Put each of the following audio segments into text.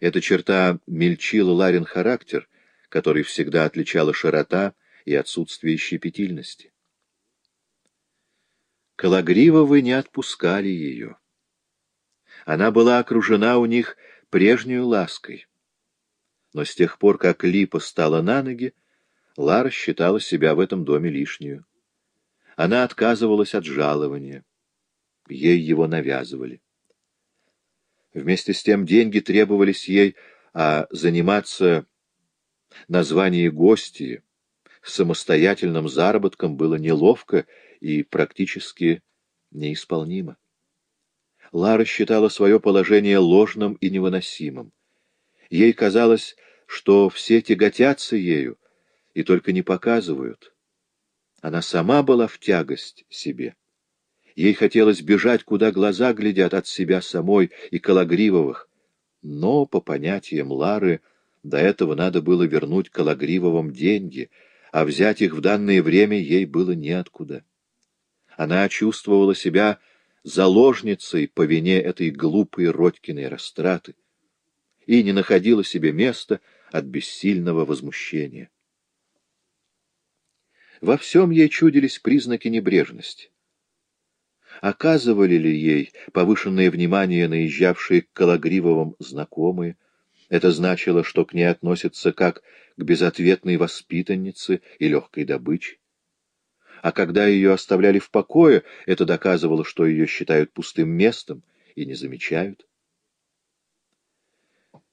Эта черта мельчила Ларин характер, который всегда отличала широта и отсутствие щепетильности. Калагривовы не отпускали ее. Она была окружена у них прежнюю лаской. Но с тех пор, как Липа стала на ноги, Лара считала себя в этом доме лишнюю. Она отказывалась от жалования. Ей его навязывали. Вместе с тем деньги требовались ей, а заниматься название гости самостоятельным заработком было неловко и практически неисполнимо. Лара считала свое положение ложным и невыносимым. Ей казалось, что все тяготятся ею и только не показывают. Она сама была в тягость себе. Ей хотелось бежать, куда глаза глядят от себя самой и Калагривовых. Но, по понятиям Лары, до этого надо было вернуть Калагривовым деньги, а взять их в данное время ей было неоткуда. Она чувствовала себя заложницей по вине этой глупой Родькиной растраты и не находила себе места от бессильного возмущения. Во всем ей чудились признаки небрежности оказывали ли ей повышенное внимание наезжавшие к Калагривовым знакомые. Это значило, что к ней относятся как к безответной воспитаннице и легкой добыче. А когда ее оставляли в покое, это доказывало, что ее считают пустым местом и не замечают.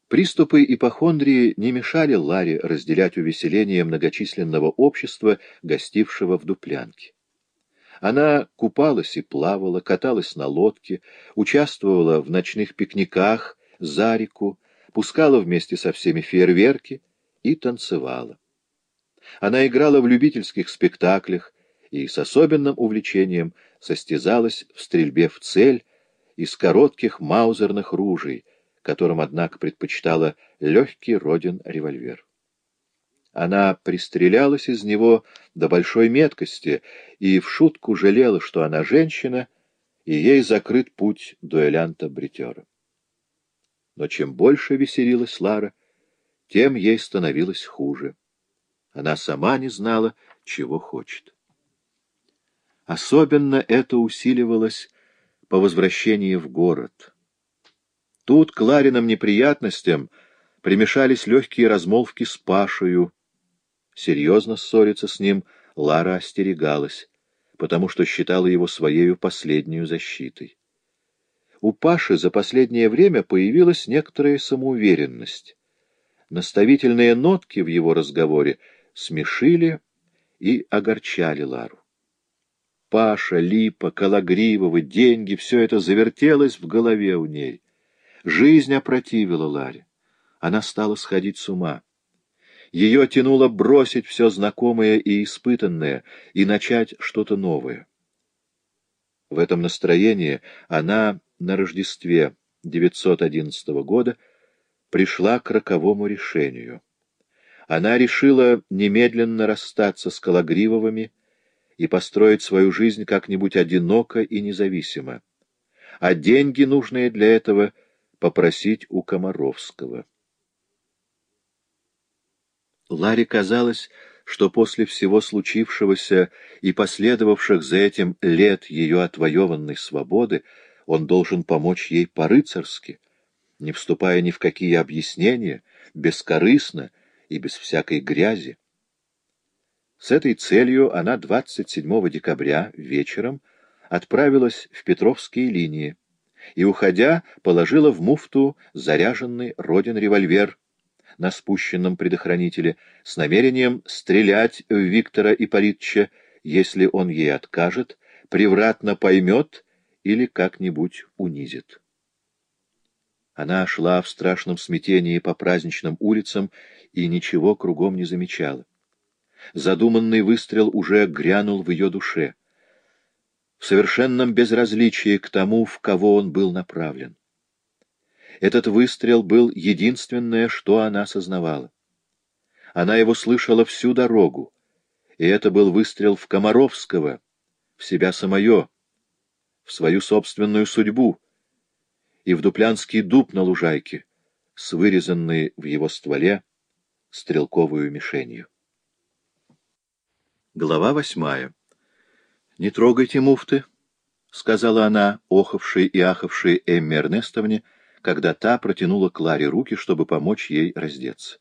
Приступы ипохондрии не мешали Ларе разделять увеселение многочисленного общества, гостившего в Дуплянке. Она купалась и плавала, каталась на лодке, участвовала в ночных пикниках за реку, пускала вместе со всеми фейерверки и танцевала. Она играла в любительских спектаклях и с особенным увлечением состязалась в стрельбе в цель из коротких маузерных ружей, которым, однако, предпочитала легкий родин револьвер. Она пристрелялась из него до большой меткости и в шутку жалела, что она женщина, и ей закрыт путь дуэлянта-бритера. Но чем больше веселилась Лара, тем ей становилось хуже. Она сама не знала, чего хочет. Особенно это усиливалось по возвращении в город. Тут к Лариным неприятностям примешались легкие размолвки с Пашею, Серьезно ссориться с ним Лара остерегалась, потому что считала его своею последнюю защитой. У Паши за последнее время появилась некоторая самоуверенность. Наставительные нотки в его разговоре смешили и огорчали Лару. Паша, Липа, Калагривовы, деньги — все это завертелось в голове у ней. Жизнь опротивила Ларе. Она стала сходить с ума. Ее тянуло бросить все знакомое и испытанное и начать что-то новое. В этом настроении она на Рождестве 911 года пришла к роковому решению. Она решила немедленно расстаться с Калагривовыми и построить свою жизнь как-нибудь одиноко и независимо, а деньги, нужные для этого, попросить у Комаровского. Ларе казалось, что после всего случившегося и последовавших за этим лет ее отвоеванной свободы он должен помочь ей по-рыцарски, не вступая ни в какие объяснения, бескорыстно и без всякой грязи. С этой целью она 27 декабря вечером отправилась в Петровские линии и, уходя, положила в муфту заряженный родин револьвер на спущенном предохранителе с намерением стрелять в Виктора Ипполитча, если он ей откажет, превратно поймет или как-нибудь унизит. Она шла в страшном смятении по праздничным улицам и ничего кругом не замечала. Задуманный выстрел уже грянул в ее душе, в совершенном безразличии к тому, в кого он был направлен. Этот выстрел был единственное, что она осознавала. Она его слышала всю дорогу, и это был выстрел в Комаровского, в себя самое, в свою собственную судьбу, и в дуплянский дуб на лужайке, с вырезанной в его стволе стрелковую мишенью. Глава восьмая. «Не трогайте муфты», — сказала она, охавшей и ахавшей Эмме Эрнестовне, когда та протянула Кларе руки, чтобы помочь ей раздеться.